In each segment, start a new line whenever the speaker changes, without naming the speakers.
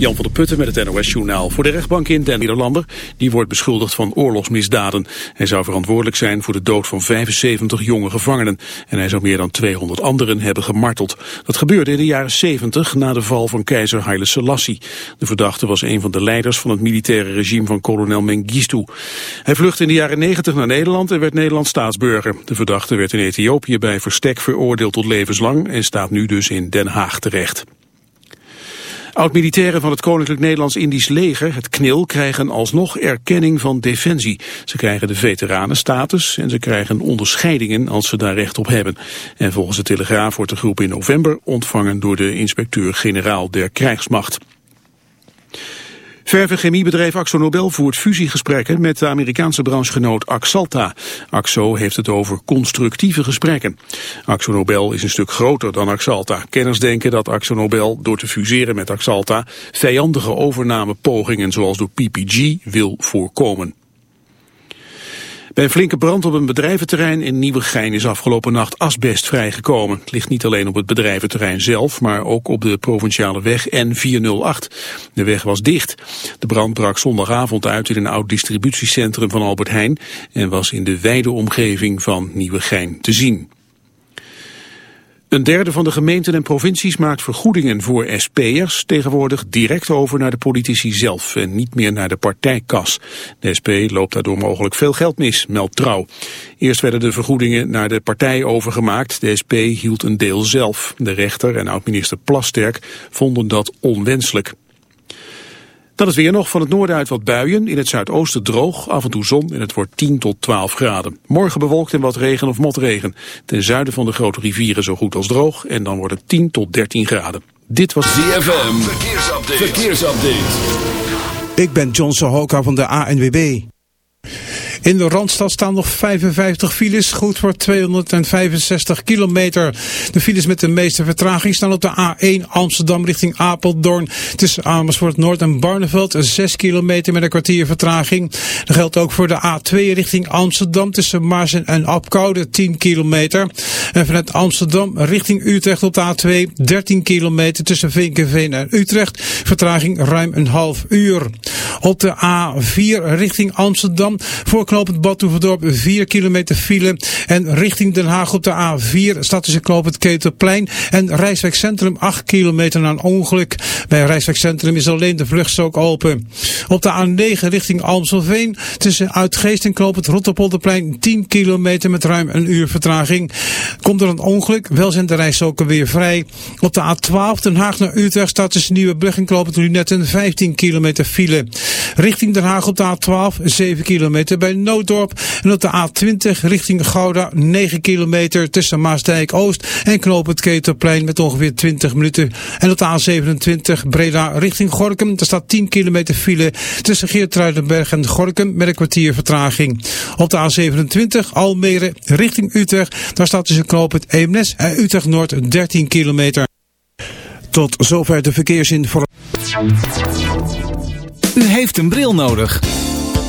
Jan van der Putten met het NOS-journaal. Voor de rechtbank in Den Nederlander, die wordt beschuldigd van oorlogsmisdaden. Hij zou verantwoordelijk zijn voor de dood van 75 jonge gevangenen. En hij zou meer dan 200 anderen hebben gemarteld. Dat gebeurde in de jaren 70 na de val van keizer Haile Selassie. De verdachte was een van de leiders van het militaire regime van kolonel Mengistu. Hij vluchtte in de jaren 90 naar Nederland en werd Nederlands staatsburger. De verdachte werd in Ethiopië bij verstek veroordeeld tot levenslang en staat nu dus in Den Haag terecht. Oud-militairen van het Koninklijk Nederlands-Indisch leger, het KNIL, krijgen alsnog erkenning van defensie. Ze krijgen de veteranenstatus en ze krijgen onderscheidingen als ze daar recht op hebben. En volgens de Telegraaf wordt de groep in november ontvangen door de inspecteur-generaal der krijgsmacht. Vervenchemiebedrijf Axo Nobel voert fusiegesprekken met de Amerikaanse branchegenoot Axalta. Axo heeft het over constructieve gesprekken. Axo Nobel is een stuk groter dan Axalta. Kenners denken dat Axo Nobel door te fuseren met Axalta vijandige overnamepogingen zoals door PPG wil voorkomen. Bij een flinke brand op een bedrijventerrein in Nieuwegein is afgelopen nacht asbest vrijgekomen. Het ligt niet alleen op het bedrijventerrein zelf, maar ook op de provinciale weg N408. De weg was dicht. De brand brak zondagavond uit in een oud distributiecentrum van Albert Heijn en was in de wijde omgeving van Nieuwegein te zien. Een derde van de gemeenten en provincies maakt vergoedingen voor SP'ers tegenwoordig direct over naar de politici zelf en niet meer naar de partijkas. De SP loopt daardoor mogelijk veel geld mis, meldt Trouw. Eerst werden de vergoedingen naar de partij overgemaakt. De SP hield een deel zelf. De rechter en oud-minister Plasterk vonden dat onwenselijk. Dan is weer nog van het noorden uit wat buien. In het zuidoosten droog, af en toe zon en het wordt 10 tot 12 graden. Morgen bewolkt en wat regen of motregen. Ten zuiden van de grote rivieren zo goed als droog. En dan wordt het 10 tot 13 graden. Dit was
ZFM. Verkeersupdate. Verkeersupdate.
Ik ben John Sohoka van de ANWB. In de Randstad staan nog 55 files, goed voor 265 kilometer. De files met de meeste vertraging staan op de A1 Amsterdam richting Apeldoorn. Tussen Amersfoort Noord en Barneveld 6 kilometer met een kwartier vertraging. Dat geldt ook voor de A2 richting Amsterdam tussen Maarsen en Apkoude 10 kilometer. En vanuit Amsterdam richting Utrecht op de A2 13 kilometer tussen Vinkenveen en Utrecht. Vertraging ruim een half uur. Op de A4 richting Amsterdam voor knooppunt Badhoevedorp 4 kilometer file. En richting Den Haag op de A4 staat tussen knooppunt Ketelplein en Rijswijk Centrum 8 kilometer na een ongeluk. Bij Rijswijk Centrum is alleen de vluchtstrook open. Op de A9 richting Almselveen tussen Uitgeest en knooppunt Rotterpolderplein 10 kilometer met ruim een uur vertraging. Komt er een ongeluk, wel zijn de rijstroken weer vrij. Op de A12 Den Haag naar Utrecht staat tussen Nieuwebrug en knooppunt Lunetten 15 kilometer file. Richting Den Haag op de A12 7 kilometer bij Nooddorp. En op de A20 richting Gouda 9 kilometer tussen Maasdijk Oost en Knoop het Keterplein met ongeveer 20 minuten. En op de A27 Breda richting Gorkum. Daar staat 10 kilometer file tussen Geertruidenberg en Gorkum met een kwartier vertraging. Op de A27 Almere richting Utrecht. Daar staat tussen het Eemnes en Utrecht Noord 13 kilometer. Tot zover de verkeersinformatie.
U heeft een bril nodig.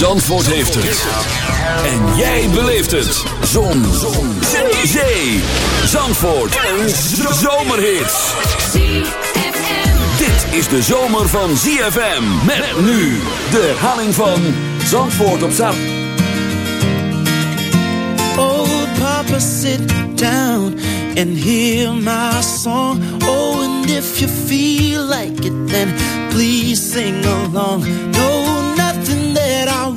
Zandvoort heeft het. En jij beleeft het. Zon. Zon. Zee. Zee. Zandvoort. Een zomerhit. Dit is de zomer van ZFM. Met nu de herhaling van Zandvoort op zaterdag.
Oh, Papa, sit down and hear my song. Oh, and if you feel like it, then please sing along. No,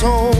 soul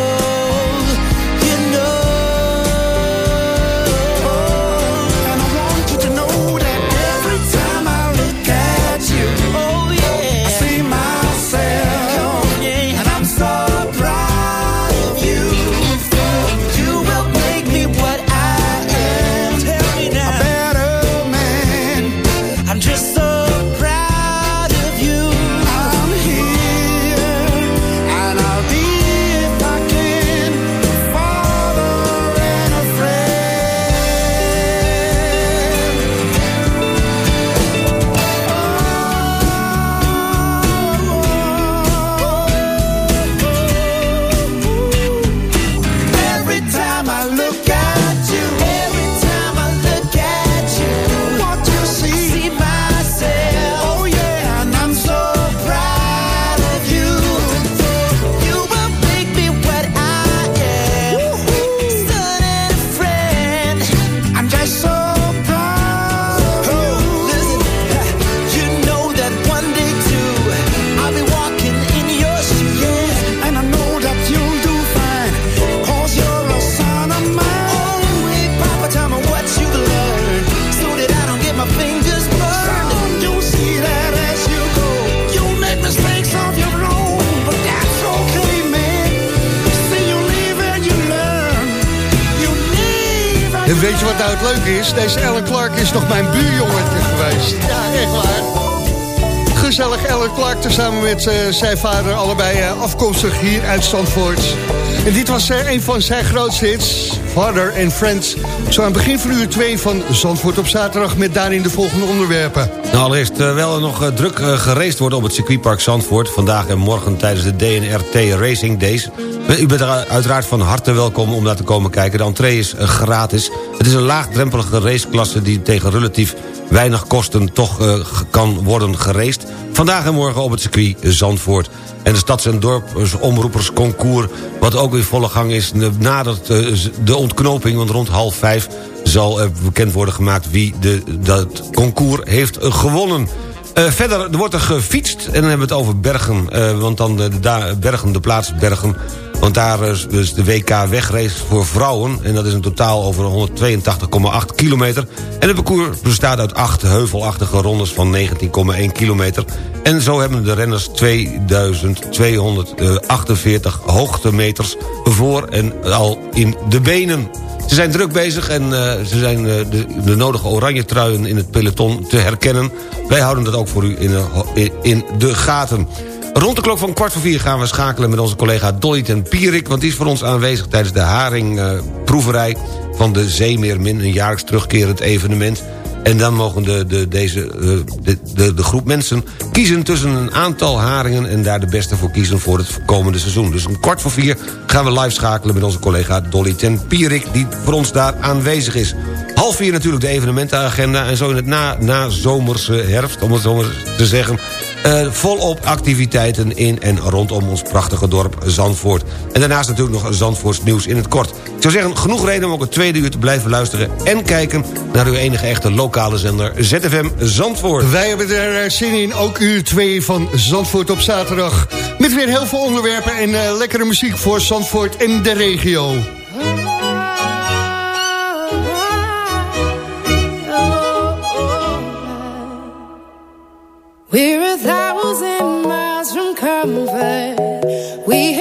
zijn vader, allebei eh, afkomstig hier uit Zandvoort. En dit was eh, een van zijn grootste hits, Father and Friends. Zo aan het begin van uur 2 van Zandvoort op zaterdag... met daarin de volgende onderwerpen.
Nou, allereerst, terwijl er nog eh, druk gereced wordt op het circuitpark Zandvoort... vandaag en morgen tijdens de DNRT Racing Days... u bent er uiteraard van harte welkom om daar te komen kijken. De entree is gratis. Het is een laagdrempelige raceklasse die tegen relatief weinig kosten... toch uh, kan worden geraced. Vandaag en morgen op het circuit Zandvoort. En de Stads- en Dorpsomroepersconcours... wat ook in volle gang is nadat de ontknoping... want rond half vijf zal bekend worden gemaakt... wie de, dat concours heeft gewonnen. Uh, verder er wordt er gefietst en dan hebben we het over Bergen. Want dan de, Bergen, de plaats Bergen Want daar is dus de WK wegrace voor vrouwen... en dat is een totaal over 182,8 kilometer. En het parcours bestaat uit acht heuvelachtige rondes van 19,1 kilometer. En zo hebben de renners 2248 hoogtemeters voor en al in de benen. Ze zijn druk bezig en uh, ze zijn uh, de, de, nodige oranje truien in het peloton te herkennen. Wij houden dat ook voor u in, in de gaten. Rond de klok van kwart voor vier gaan we schakelen met onze collega Dolly ten Pierik... want die is voor ons aanwezig tijdens de haringproeverij van de Zeemeermin... een jaarlijks terugkerend evenement. En dan mogen de, de, deze, eh, de, de, de, groep mensen kiezen tussen een aantal haringen... en daar de beste voor kiezen voor het komende seizoen. Dus om kwart voor vier gaan we live schakelen met onze collega Dolly ten Pierik... die voor ons daar aanwezig is. Half vier natuurlijk de evenementenagenda... en zo in het na, na zomerse herfst, om het zo maar te zeggen... Uh, volop activiteiten in en rondom ons prachtige dorp Zandvoort. En daarnaast natuurlijk nog Zandvoorts nieuws in het kort. Ik zou zeggen, genoeg reden om ook het tweede uur te blijven luisteren... en kijken naar uw enige echte lokale zender ZFM Zandvoort.
Wij hebben er eh, zin in, ook uur 2 van Zandvoort op zaterdag. Met weer heel veel onderwerpen en uh, lekkere muziek voor Zandvoort en de regio.
We're comfort. We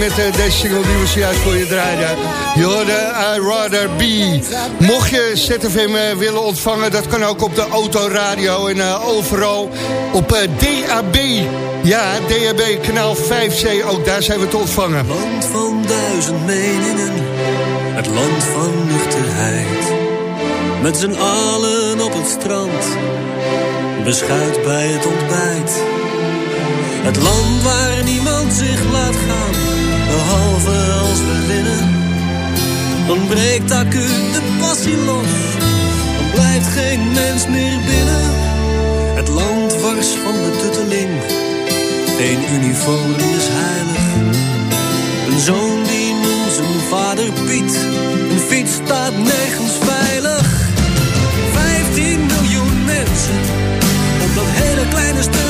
met eh, deze single die we zojuist voor je draaien. Je hoorde I Rather Be. Mocht je ZFM eh, willen ontvangen, dat kan ook op de autoradio en eh, overal op DAB Ja, DHB, kanaal 5C, ook daar zijn we te ontvangen.
Land van duizend meningen, het land van nuchterheid. Met z'n allen op het strand, beschuit bij het ontbijt. Het land waar niemand zich laat gaan, als we winnen. Dan breekt acuut de passie los, dan blijft geen mens meer binnen. Het land wars van betutteling, geen uniform is heilig. Een zoon die noemt zijn vader Piet, een fiets staat nergens veilig. 15 miljoen mensen op dat hele kleine stukje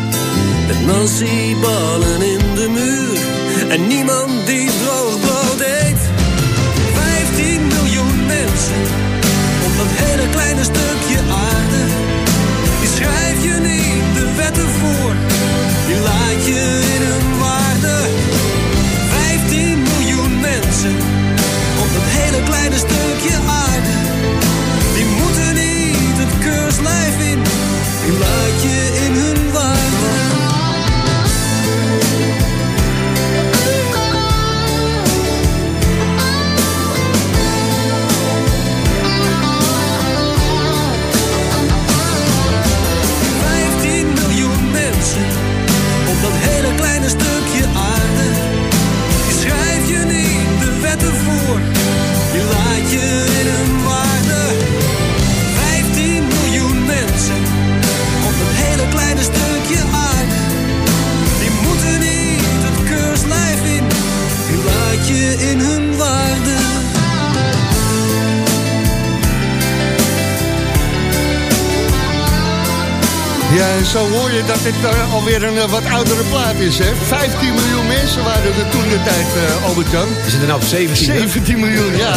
Met nasi-ballen in de muur. En niemand die droog brood eet. 15 miljoen mensen. Op dat hele kleine stukje aarde. Die schrijf je niet de wetten voor. Die laat je dat
dit eh, alweer een eh, wat oudere plaat is, hè? 15 miljoen mensen waren er toen de tijd, eh, Albert-Jan.
We zitten nou op 17. hè?
17 miljoen, ja.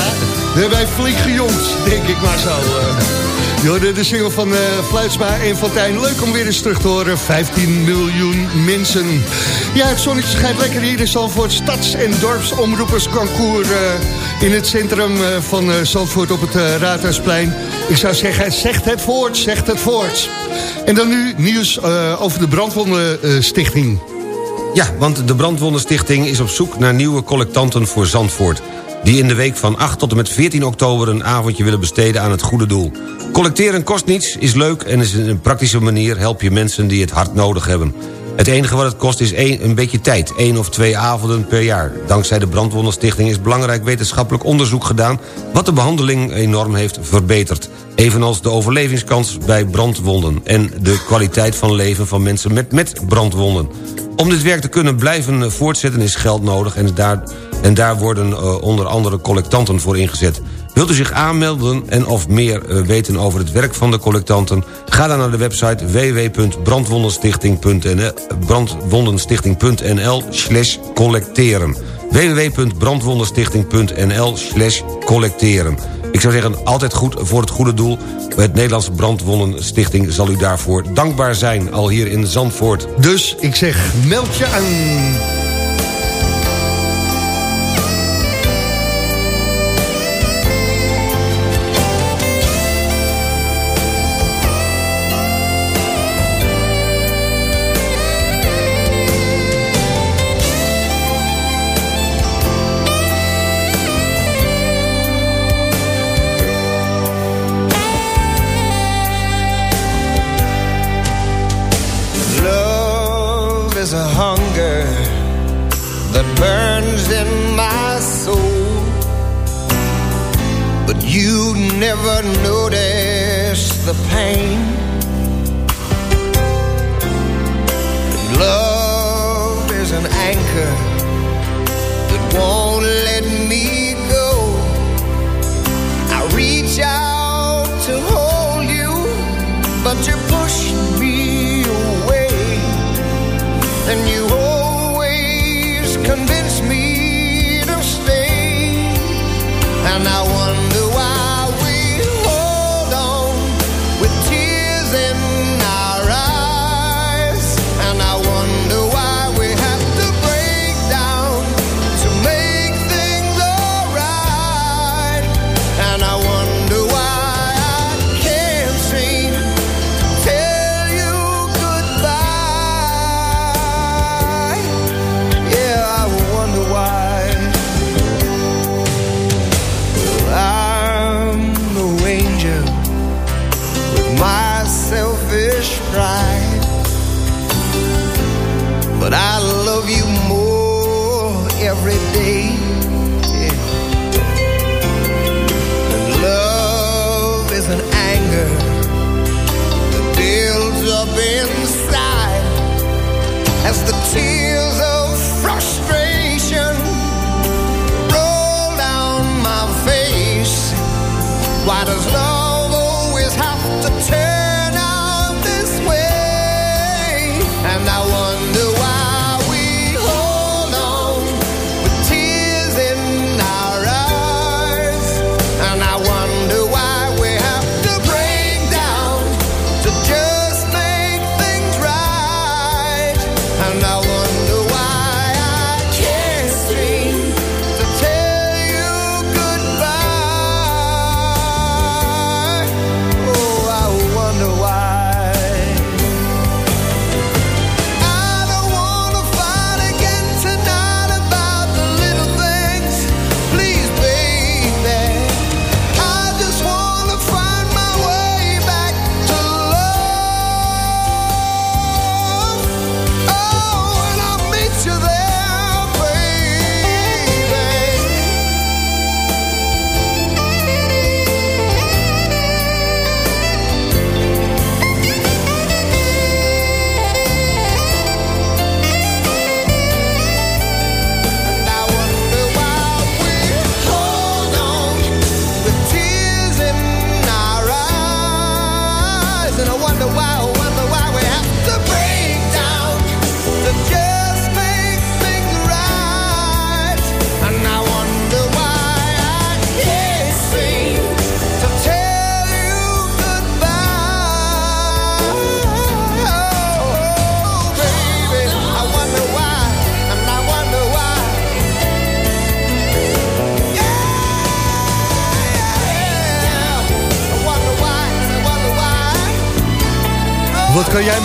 We hebben wij flink gejongd, denk ik maar zo. Je hoorde de single van Fluitsma en Fontijn. Leuk om weer eens terug te horen. 15 miljoen mensen. Ja, het zonnetje schijnt lekker hier in Zandvoort. Stads- en dorpsomroepersconcours in het centrum van Zandvoort op het Raadhuisplein. Ik zou zeggen, zegt het voort, zegt het voort. En dan nu nieuws eh, over de Brandwondenstichting.
Ja, want de Brandwondenstichting is op zoek naar nieuwe collectanten voor Zandvoort... die in de week van 8 tot en met 14 oktober een avondje willen besteden aan het goede doel. Collecteren kost niets, is leuk en is een praktische manier help je mensen die het hard nodig hebben. Het enige wat het kost is één, een beetje tijd, één of twee avonden per jaar. Dankzij de Brandwondenstichting is belangrijk wetenschappelijk onderzoek gedaan... wat de behandeling enorm heeft verbeterd. Evenals de overlevingskans bij brandwonden... en de kwaliteit van leven van mensen met, met brandwonden. Om dit werk te kunnen blijven eh, voortzetten is geld nodig... en daar, en daar worden eh, onder andere collectanten voor ingezet. Wilt u zich aanmelden en of meer eh, weten over het werk van de collectanten? Ga dan naar de website www.brandwondenstichting.nl brandwondenstichting.nl slash collecteren www.brandwondenstichting.nl slash collecteren Ik zou zeggen, altijd goed voor het goede doel. Het Nederlandse Brandwondenstichting zal u daarvoor dankbaar zijn, al hier in Zandvoort.
Dus ik zeg, meld je aan.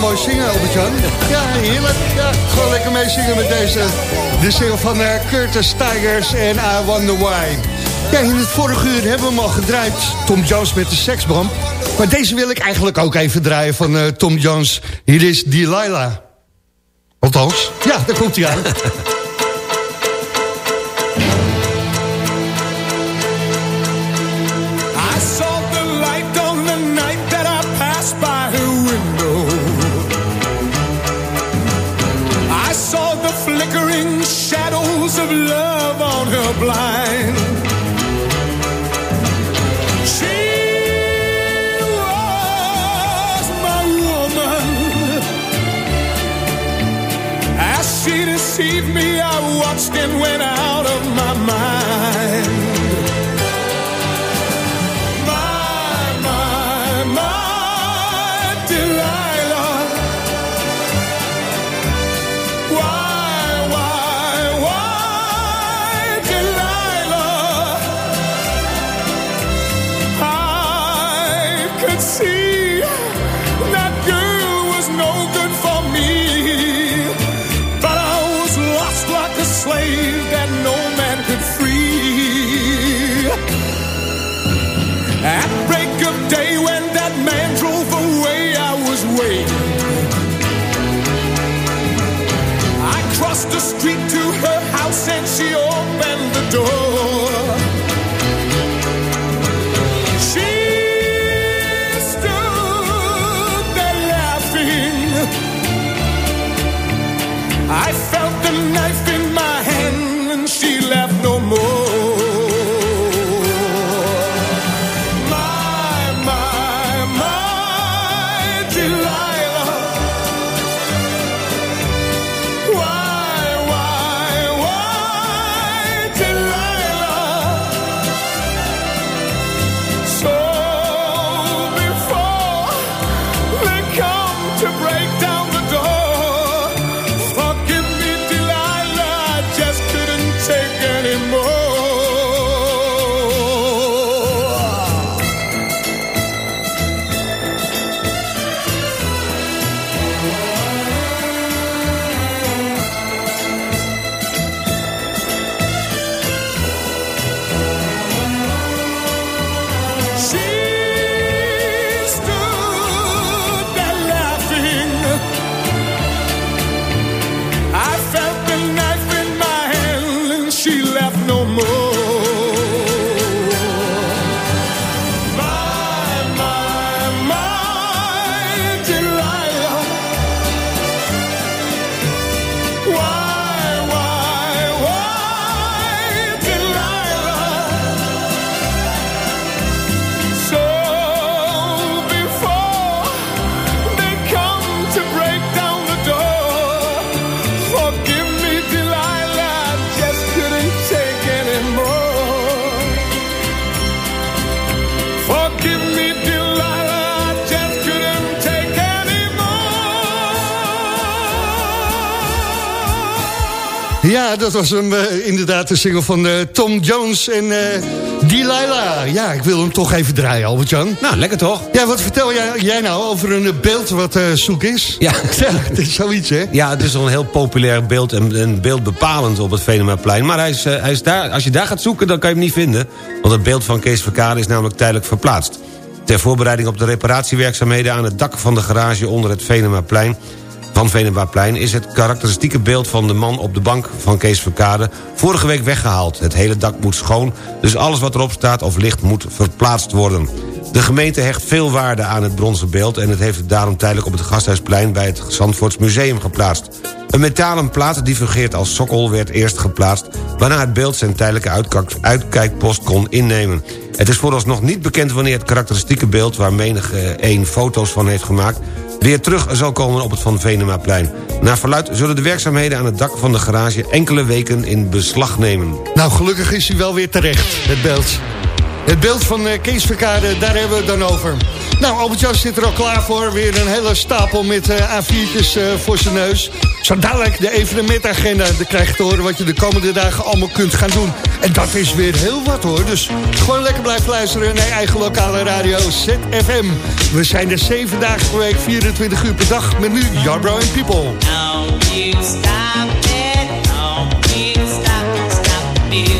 mooi zingen, Albert-Jan. Ja, heerlijk. Ja, gewoon lekker mee zingen met deze. De single van eh, Curtis Tigers en I Wonder Why. Ja, in het vorige uur hebben we hem al gedraaid. Tom Jones met de seksbram. Maar deze wil ik eigenlijk ook even draaien van eh, Tom Jones. Hier is Delilah. Althans, ja, daar komt hij aan.
dat was hem eh, inderdaad de single van eh, Tom Jones en eh Delilah. Ja, ik wil hem toch even draaien, Albert-Jan.
Nou, lekker toch?
Ja, wat vertel jij, jij nou over een beeld wat zoek is?
Ja.
ja, het is zoiets, hè?
Ja, het is een heel populair beeld en een beeld bepalend op het Venemaplein. Maar hij is, hij is daar, als je daar gaat zoeken, dan kan je hem niet vinden. Want het beeld van Kees Verkade is namelijk tijdelijk verplaatst. Ter voorbereiding op de reparatiewerkzaamheden aan het dak van de garage onder het Venemaplein van Venemaplein is het karakteristieke beeld van de man op de bank van Kees Verkade vorige week weggehaald. Het hele dak moet schoon, dus alles wat erop staat of ligt moet verplaatst worden. De gemeente hecht veel waarde aan het bronzen beeld... en het heeft het daarom tijdelijk op het Gasthuisplein... bij het Zandvoorts Museum geplaatst. Een metalen plaat die fungeert als sokkel werd eerst geplaatst... waarna het beeld zijn tijdelijke uitkijk- uitkijkpost kon innemen. Het is vooralsnog niet bekend wanneer het karakteristieke beeld... waar menig eh, één foto's van heeft gemaakt... weer terug zal komen op het Van Venemaplein. Naar verluid zullen de werkzaamheden aan het dak van de garage... enkele weken in beslag nemen.
Nou, gelukkig is hij wel weer terecht, het beeld. Het beeld van eh, Kees Verkade, daar hebben we het dan over. Nou, Albert-Jan zit er al klaar voor. Weer een hele stapel met eh, A4'tjes eh, voor zijn neus. Zo dadelijk de evenementagenda. Dan krijg je te horen wat je de komende dagen allemaal kunt gaan doen. En dat is weer heel wat hoor. Dus gewoon lekker blijven luisteren naar je eigen lokale radio ZFM. We zijn er zeven dagen per week, 24 uur per dag. Met nu Jarbro and People.
You stop it, don't you stop, stop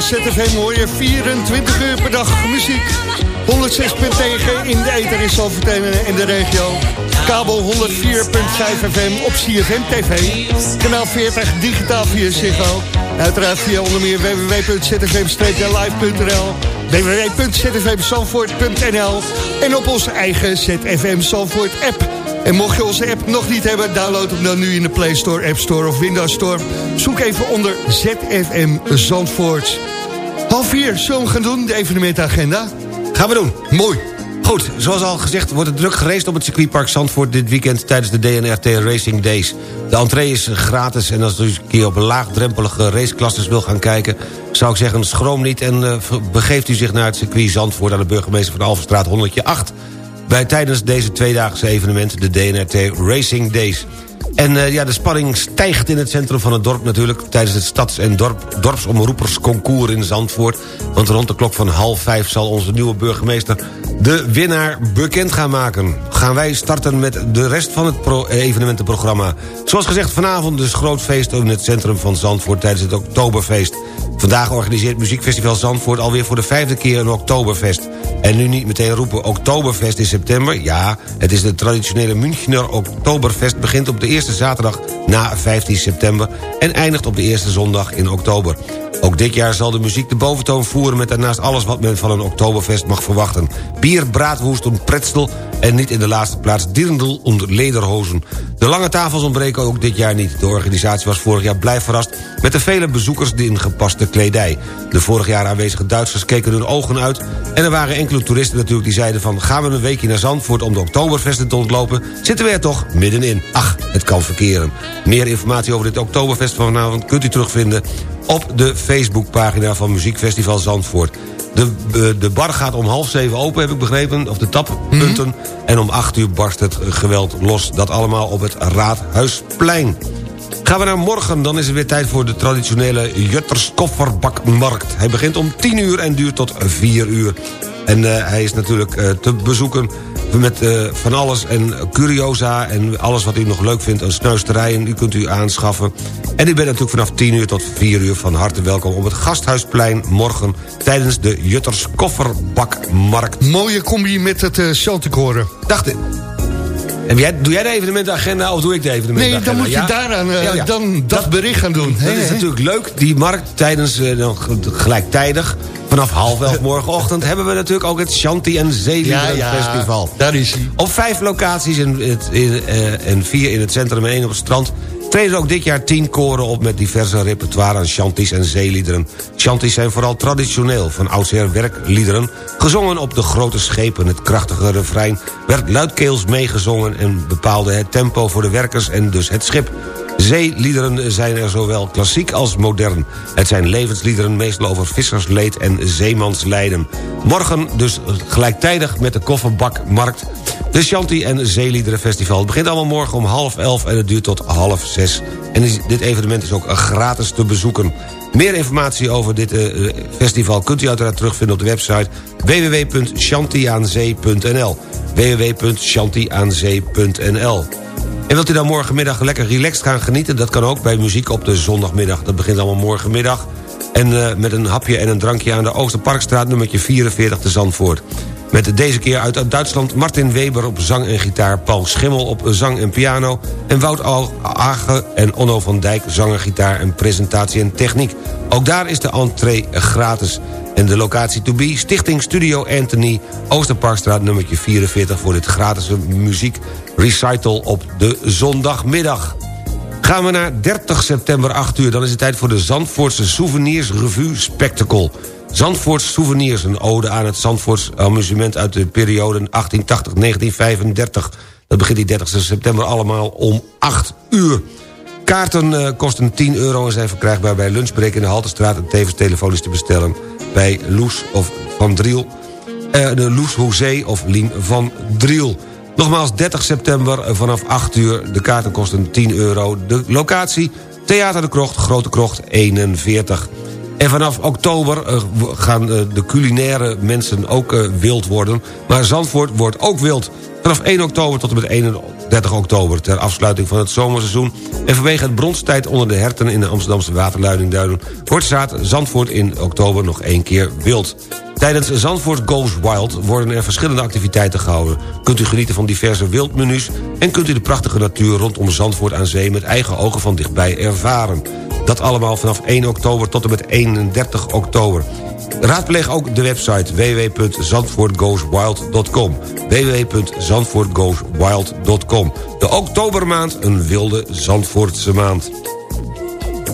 ZFM hoor je 24 uur per dag muziek. 106.9 in de ether in Zalverteen en de regio. Kabel 104.5 FM op CFM TV. Kanaal 40 digitaal via Ziggo. Uiteraard via onder meer www.zfm-live.nl en op onze eigen ZFM Zandvoort app. En mocht je onze app nog niet hebben, download hem dan nu in de Play Store, App Store of Windows Store. Zoek even onder ZFM Zandvoort. Half vier, zullen we gaan doen, de evenementagenda?
Gaan we doen.
Mooi.
Goed, zoals al gezegd wordt het druk gereest op het circuitpark Zandvoort... dit weekend tijdens de DNRT Racing Days. De entree is gratis en als u een keer op laagdrempelige raceklasses wil gaan kijken... zou ik zeggen, schroom niet en uh, begeeft u zich naar het circuit Zandvoort... aan de burgemeester van Alverstraat 108... bij tijdens deze tweedaagse evenement, de DNRT Racing Days. En uh, ja, de spanning stijgt in het centrum van het dorp natuurlijk... tijdens het stads- en dorp, dorpsomroepersconcours in Zandvoort. Want rond de klok van half vijf zal onze nieuwe burgemeester... de winnaar bekend gaan maken. Gaan wij starten met de rest van het pro evenementenprogramma. Zoals gezegd, vanavond dus groot feest in het centrum van Zandvoort... tijdens het Oktoberfeest. Vandaag organiseert Muziekfestival Zandvoort alweer voor de vijfde keer een Oktoberfest. En nu niet meteen roepen Oktoberfest in september. Ja, het is de traditionele Münchner Oktoberfest... begint op de eerste zaterdag na 15 september... en eindigt op de eerste zondag in oktober. Ook dit jaar zal de muziek de boventoon voeren... met daarnaast alles wat men van een Oktoberfest mag verwachten. Bier, braadwoest en pretzel... en niet in de laatste plaats dirndl en lederhozen. De lange tafels ontbreken ook dit jaar niet. De organisatie was vorig jaar blij verrast... met de vele bezoekers in gepaste kledij. De vorig jaar aanwezige Duitsers keken hun ogen uit... en er waren enkele toeristen natuurlijk die zeiden van... gaan we een weekje naar Zandvoort om de Oktoberfesten te ontlopen... zitten we er toch middenin. Ach, het kan verkeren. Meer informatie over dit Oktoberfest van vanavond kunt u terugvinden op de Facebookpagina van Muziekfestival Zandvoort. De, de bar gaat om half zeven open, heb ik begrepen, of de tappunten. Mm -hmm. En om acht uur barst het geweld los. Dat allemaal op het Raadhuisplein. Gaan we naar morgen, dan is het weer tijd voor de traditionele Jutters kofferbakmarkt. Hij begint om 10 uur en duurt tot 4 uur. En uh, hij is natuurlijk uh, te bezoeken met uh, van alles en curiosa en alles wat u nog leuk vindt. Een snuisterijen, u kunt u aanschaffen. En u bent natuurlijk vanaf 10 uur tot 4 uur van harte welkom... op het Gasthuisplein morgen tijdens de Jutters Kofferbakmarkt.
Mooie combi met het uh.
Dacht ik. En jij, doe jij de evenementagenda of doe ik de evenementagenda?
Nee, dan moet je ja? daaraan uh, ja, ja. dan dat, dat, bericht gaan doen.
Dat
He,
is he. natuurlijk leuk. Die markt tijdens, uh, gelijktijdig, vanaf half elf morgenochtend... hebben we natuurlijk ook het Shanti en ja, Festival.
Daar is hij.
Op vijf locaties uh, en vier in het centrum en één op het strand treden ook dit jaar tien koren op met diverse repertoire aan chanties en zeeliederen. Chanties zijn vooral traditioneel, van oudsher werkliederen... gezongen op de grote schepen. Het krachtige refrein werd luidkeels meegezongen... en bepaalde het tempo voor de werkers en dus het schip. Zeeliederen zijn er zowel klassiek als modern. Het zijn levensliederen meestal over vissersleed en zeemanslijden. Morgen dus gelijktijdig met de kofferbakmarkt... de Shanti en Zeeliederen Festival. Het begint allemaal morgen om half elf en het duurt tot half zes. En dit evenement is ook gratis te bezoeken. Meer informatie over dit uh, festival kunt u uiteraard terugvinden op de website www.shantiaanzee.nl www.shantiaanzee.nl en wilt u dan morgenmiddag lekker relaxed gaan genieten? Dat kan ook bij muziek op de zondagmiddag. Dat begint allemaal morgenmiddag. En uh, met een hapje en een drankje aan de Oosterparkstraat nummertje 44 te Zandvoort. Met deze keer uit Duitsland Martin Weber op zang en gitaar... Paul Schimmel op zang en piano... en Wout Age en Onno van Dijk zanger, gitaar en presentatie en techniek. Ook daar is de entree gratis. En de locatie to be, Stichting Studio Anthony... Oosterparkstraat nummertje 44... voor dit gratis muziek recital op de zondagmiddag. Gaan we naar 30 september 8 uur... dan is het tijd voor de Zandvoortse Souvenirs Revue Spectacle... Zandvoorts Souvenirs, een ode aan het Zandvoorts amusement... uit de periode 1880-1935. Dat begint die 30 september allemaal om 8 uur. Kaarten uh, kosten 10 euro en zijn verkrijgbaar bij Lunchbreak in de Haltestraat... en tevens telefonisch te bestellen bij Loes of Van Driel... Uh, de Loes Hoezee of Lien van Driel. Nogmaals, 30 september vanaf 8 uur. De kaarten kosten 10 euro. De locatie, Theater de Krocht, Grote Krocht 41. En vanaf oktober uh, gaan uh, de culinaire mensen ook uh, wild worden. Maar Zandvoort wordt ook wild. Vanaf 1 oktober tot en met 1 30 oktober. Ter afsluiting van het zomerseizoen en vanwege het bronstijd onder de herten... in de Amsterdamse waterleidingduinen... wordt Zandvoort in oktober nog één keer wild. Tijdens Zandvoort Goes Wild worden er verschillende activiteiten gehouden. Kunt u genieten van diverse wildmenu's... en kunt u de prachtige natuur rondom Zandvoort aan zee... met eigen ogen van dichtbij ervaren. Dat allemaal vanaf 1 oktober tot en met 31 oktober. Raadpleeg ook de website www.zandvoortgoeswild.com www.zandvoortgoeswild.com De oktobermaand, een wilde Zandvoortse maand.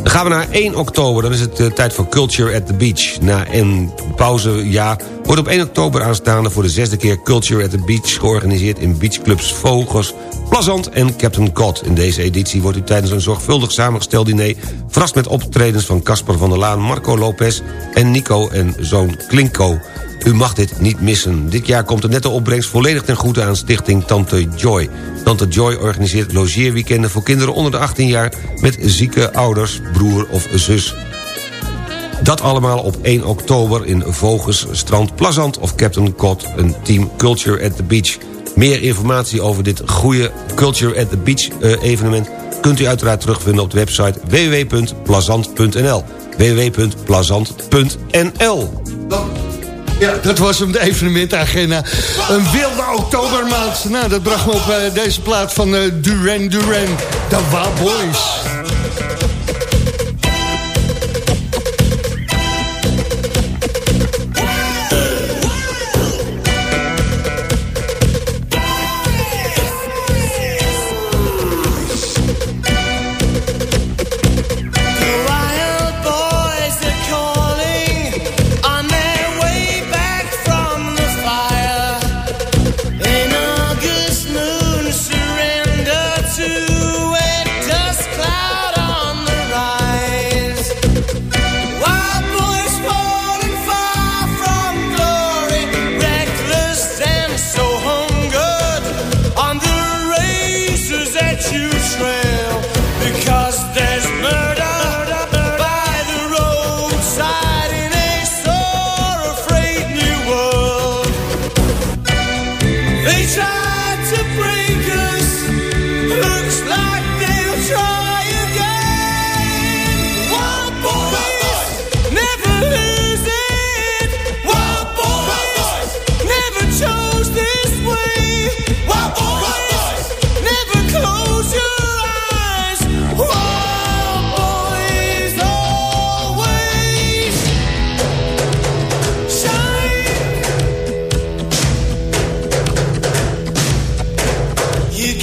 Dan gaan we naar 1 oktober, dan is het eh, tijd voor Culture at the Beach. Na een pauzejaar wordt op 1 oktober aanstaande... voor de zesde keer Culture at the Beach georganiseerd... in beachclubs Vogels, Plazant en Captain Cod. In deze editie wordt u tijdens een zorgvuldig samengesteld diner... verrast met optredens van Casper van der Laan, Marco Lopez... en Nico en zoon Klinko. U mag dit niet missen. Dit jaar komt de nette opbrengst volledig ten goede aan stichting Tante Joy. Tante Joy organiseert logeerweekenden voor kinderen onder de 18 jaar... met zieke ouders, broer of zus. Dat allemaal op 1 oktober in Voges, Strand Plazant of Captain Cod... een team Culture at the Beach. Meer informatie over dit goede Culture at the Beach eh, evenement... kunt u uiteraard terugvinden op de website www.plazant.nl www.plazant.nl
Ja, dat was hem, de evenementagenda. Een wilde oktobermaand. Nou, dat bracht me op eh, deze plaat van eh, Duran Duran, de Wild Boys.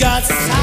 got time.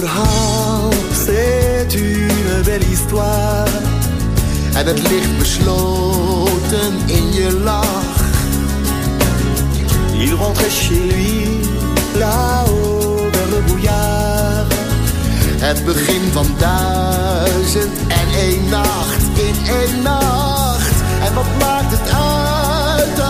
Verhaal, c'est une belle histoire. En het ligt besloten in je lach. Il rentrait chez lui, là-haut vers le bouillard. Het begin van duizend en één nacht in één nacht. En wat maakt het uit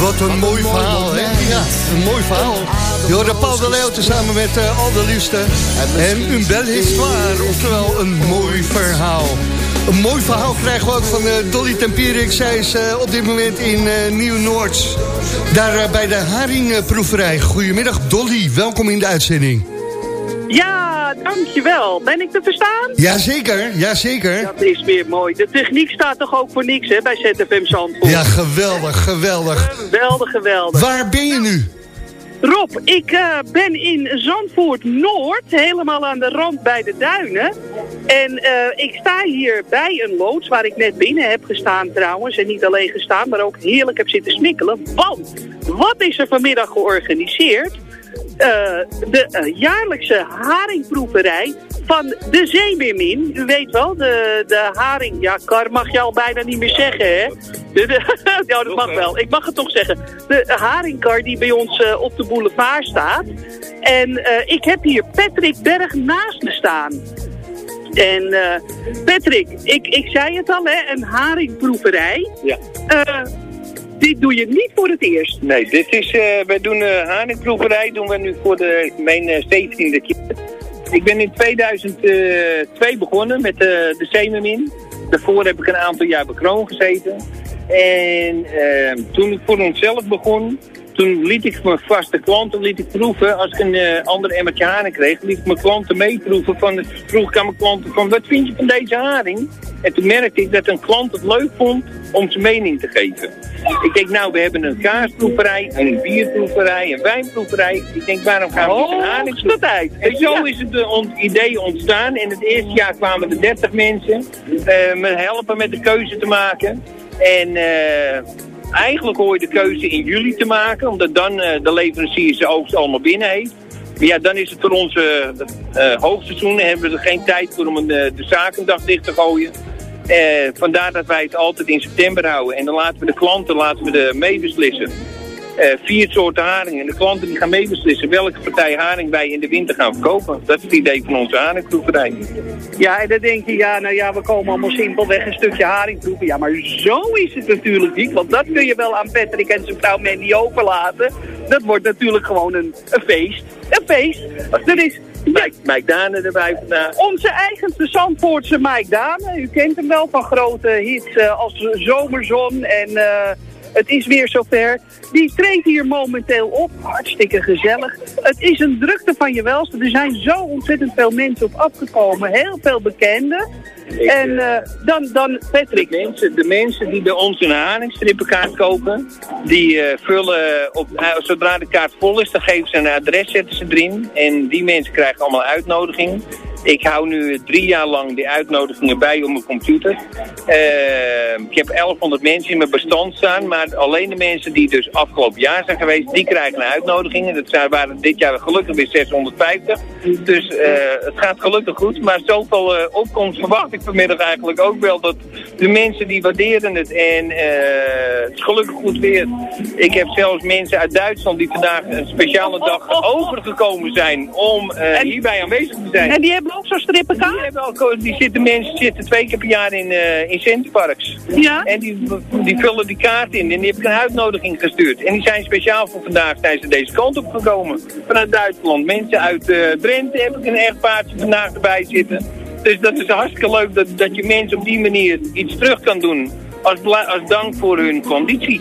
Wat een mooi verhaal, hè? Ja, een mooi verhaal. Je hoorde Paul de Leeuw tezamen met uh, Al de Liefste. En een belle histoire, oftewel een mooi verhaal. Een mooi verhaal krijgen we ook van uh, Dolly Tempierik. Zij is uh, op dit moment in uh, Nieuw-Noord. Daar bij de Haringproeverij. Goedemiddag Dolly, welkom in de uitzending.
Ja, dankjewel. Ben ik te verstaan?
Jazeker, jazeker.
Dat is weer mooi. De techniek staat toch ook voor niks hè, bij ZFM Zandvoort?
Ja, geweldig, geweldig.
Geweldig, geweldig.
Waar ben je nu?
Rob, ik uh, ben in Zandvoort Noord, helemaal aan de rand bij de duinen. En uh, ik sta hier bij een loods waar ik net binnen heb gestaan trouwens. En niet alleen gestaan, maar ook heerlijk heb zitten smikkelen. Want, wat is er vanmiddag georganiseerd? Uh, de jaarlijkse haringproeverij van de Zeemeermin. U weet wel, de, de haring... Ja, kar mag je al bijna niet meer zeggen, hè? De, de, ja, dat mag wel. Ik mag het toch zeggen. De haringkar die bij ons uh, op de boulevard staat. En uh, ik heb hier Patrick Berg naast me staan. En uh, Patrick, ik, ik zei het al, hè, een haringproeverij.
Ja.
Dit doe je niet voor het eerst.
Nee, dit is, wij doen uh, haringproeverij, doen we nu voor de, mijn 17e keer. Ik ben in 2002 begonnen met de, Zeemermin. Daarvoor heb ik een aantal jaar bij Kroon gezeten. En uh, toen ik voor onszelf begon, toen liet ik mijn vaste klanten liet ik proeven. Als ik een eh, ander emmertje haring kreeg, liet ik mijn klanten meeproeven. Van, vroeg ik aan mijn klanten van, wat vind je van deze haring? En toen merkte ik dat een klant het leuk vond om zijn mening te geven. Ik denk, nou, we hebben een kaasproeverij, een bierproeverij, een wijnproeverij. Ik denk, waarom gaan we niet een haringproeverij? En zo is het eh, on- idee ontstaan. In het eerste jaar kwamen er 30 mensen eh, me helpen met de keuze te maken. En eigenlijk hoor je de keuze in juli te maken, omdat dan eh, de leverancier zijn oogst allemaal binnen heeft. Maar ja, dan is het voor ons eh, eh, hoogseizoen en hebben we er geen tijd voor om de zakendag dicht te gooien. Vandaar dat wij het altijd in september houden. En dan laten we de klanten laten we de meebeslissen. Eh, vier soorten haringen. En de klanten die gaan meebeslissen welke partij haring wij in de winter gaan verkopen. Dat is het idee van onze haringproeverij.
Ja, en dan denk je, ja, nou ja, we komen allemaal simpelweg een stukje haring proeven. Ja, maar zo is het natuurlijk niet. Want dat kun je wel aan Patrick en zijn vrouw Mandy overlaten. Dat wordt natuurlijk gewoon een, een feest. Een feest. Dat is...
Mike, Mike Dane erbij vandaag.
Onze eigenste Zandvoortse Mike Dane. U kent hem wel van grote hits eh, als Zomerzon en... eh, het is weer zover. Die treedt hier momenteel op. Hartstikke gezellig. Het is een drukte van je welste. Er zijn zo ontzettend veel mensen op afgekomen. Heel veel bekenden. en eh, dan, dan Patrick.
De mensen, de mensen die bij ons een haringstrippenkaart kopen, die eh, vullen op, eh, zodra de kaart vol is, dan geven ze een adres, zetten ze erin. En die mensen krijgen allemaal uitnodiging. Ik hou nu drie jaar lang die uitnodigingen bij op mijn computer. Eh, ik heb 1100 mensen in mijn bestand staan, maar alleen de mensen die dus afgelopen jaar zijn geweest, die krijgen een uitnodiging. Dat zijn, waren dit jaar gelukkig weer 650. Dus eh, het gaat gelukkig goed, maar zoveel eh, opkomst verwacht ik vanmiddag eigenlijk ook wel. Dat de mensen die waarderen het en eh, het is gelukkig goed weer. Ik heb zelfs mensen uit Duitsland die vandaag een speciale dag overgekomen zijn om hierbij aanwezig te zijn.
En die hebben ook zo'n strippenkaart?
Die, hebben ook, die zitten mensen zitten twee keer per jaar in, eh in Centerparks.
Ja?
En die, die vullen die kaart in en die heb ik een uitnodiging gestuurd. En die zijn speciaal voor vandaag ze deze kant op gekomen. Vanuit Duitsland. Mensen uit eh, Drenthe heb ik een echtpaardje vandaag erbij zitten. Dus dat is hartstikke leuk dat, dat je mensen op die manier iets terug kan doen. Als, als dank voor hun conditie.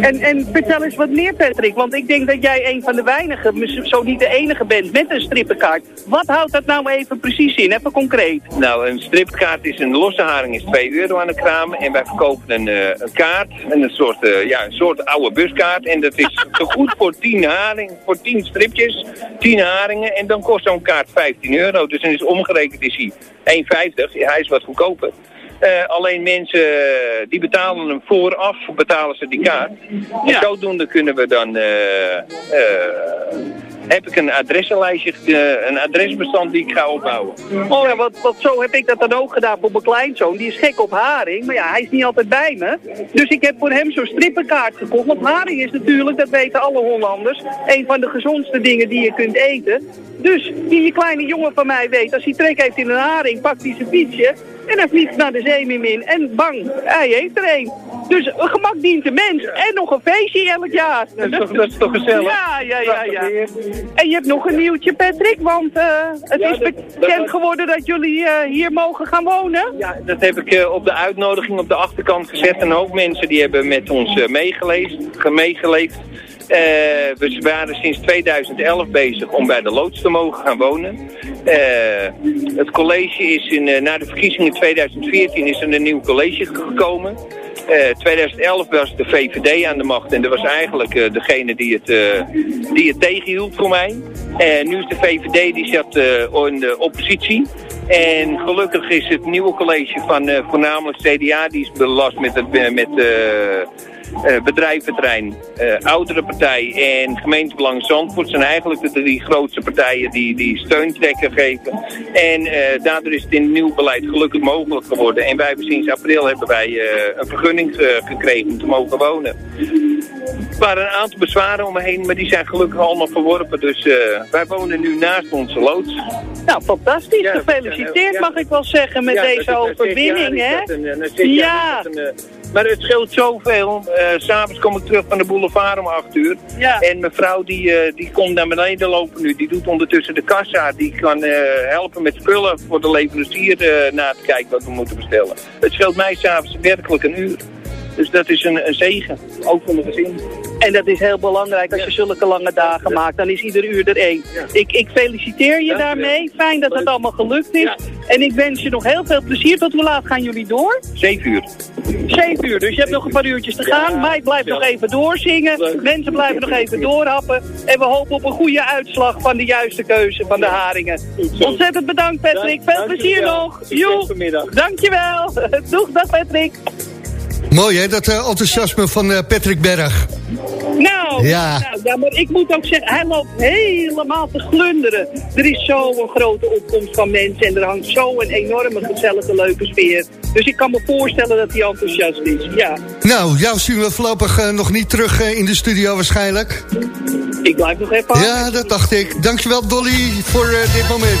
En, en vertel eens wat meer, Patrick. Want ik denk dat jij een van de weinigen, zo niet de enige bent, met een strippenkaart. Wat houdt dat nou even precies in? Even concreet.
Nou, een stripkaart is een losse haring is 2 euro aan de kraam. En wij verkopen een, eh, een kaart, een soort, eh, ja, een soort oude buskaart. En dat is zo goed voor 10 haring, voor 10 stripjes, 10 haringen. En dan kost zo'n kaart 15 euro. Dus dan is omgerekend is hij 1,50. Ja, hij is wat goedkoper. Eh, alleen mensen eh, die betalen hem vooraf, betalen ze die kaart. En zodoende kunnen we dan, eh, heb ik een adressenlijstje, een adresbestand die ik ga opbouwen.
Oh ja, want, want zo heb ik dat dan ook gedaan voor mijn kleinzoon. Die is gek op haring, maar ja, hij is niet altijd bij me. Dus ik heb voor hem zo'n strippenkaart gekocht. Want haring is natuurlijk, dat weten alle Hollanders, een van de gezondste dingen die je kunt eten. Dus die kleine jongen van mij weet, als hij trek heeft in een haring, pakt hij zijn fietsje en hij vliegt naar de zeemeermin en bang, hij heeft er een. Dus een gemak dient de mens en nog een feestje elk jaar.
Dat is toch, dat is toch gezellig?
Ja, ja, ja, ja. En je hebt nog een nieuwtje, Patrick, want eh, het
Ja,
is bekend
dat-
geworden dat jullie eh, hier mogen gaan wonen.
Ja, dat heb ik eh, op de uitnodiging op de achterkant gezet. En ook mensen die hebben met ons meegeleefd, Eh, we waren sinds 2011 bezig om bij de loods te mogen gaan wonen. Eh, het college is in, eh, na de verkiezingen 2014 is er een nieuw college gekomen. Eh 2011 was de VVD aan de macht en dat was eigenlijk degene die het, die het tegenhield voor mij. En nu is de VVD die zat in de oppositie. En gelukkig is het nieuwe college van voornamelijk CDA, die is belast met het met, eh, bedrijventerrein, eh oudere partij en gemeentebelang Zandvoort zijn eigenlijk de drie grootste partijen die, die steuntrekken geven. En eh, daardoor is het in het nieuw beleid gelukkig mogelijk geworden. En wij hebben sinds april hebben wij een vergunning gekregen om te mogen wonen. Er waren een aantal bezwaren om me heen, maar die zijn gelukkig allemaal verworpen. Dus wij wonen nu naast onze loods.
Nou, fantastisch. Gefeliciteerd mag ik wel zeggen met
Ja,
deze overwinning, hè? Ja.
Maar het scheelt zoveel. S S'avonds kom ik terug van de boulevard om 8 uur.
Ja.
En mijn vrouw die, eh, die komt naar beneden lopen nu. Die doet ondertussen de kassa. Die kan eh, helpen met spullen voor de leverancier na te kijken wat we moeten bestellen. Het scheelt mij s'avonds werkelijk een uur. Dus dat is een, een zegen, ook voor mijn gezin.
En dat is heel belangrijk als je zulke lange dagen maakt. Dan is ieder uur er één. Ik, ik feliciteer je daarmee. Fijn dat het allemaal gelukt is. En ik wens je nog heel veel plezier. Tot hoe laat gaan jullie door?
Zeven uur.
Zeven uur, dus je hebt nog een paar uurtjes te gaan. Mike blijft nog even doorzingen. Mensen blijven nog even doorhappen. En we hopen op een goede uitslag van de juiste keuze van de haringen. Ontzettend bedankt Patrick. Veel plezier nog. Joe. Dankjewel. Doeg, dag Patrick.
Mooi hè, dat eh, enthousiasme van eh, Patrick Berg.
Nou,
Ja.
nou, ja, maar ik moet ook zeggen, hij loopt helemaal te glunderen. Er is zo'n grote opkomst van mensen en er hangt zo een enorme gezellige leuke sfeer. Dus ik kan me voorstellen dat hij enthousiast is, ja.
Nou, jou zien we voorlopig eh, nog niet terug in de studio waarschijnlijk.
Ik blijf nog even
Ja, dat dacht ik. Dankjewel Dolly voor dit moment.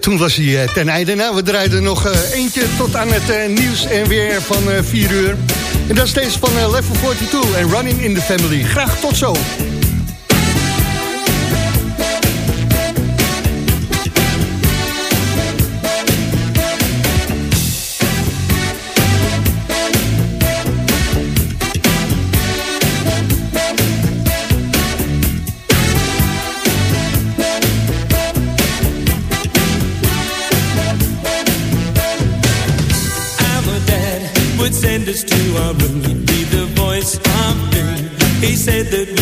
Toen was hij eh, ten einde. Nou, we draaiden nog eh, eentje tot aan het eh, nieuws en weer van eh 4 uur. En dat is deze van eh, Level 42 en Running in the Family. Graag tot zo.
to our room. He'd be the voice of doom. He said that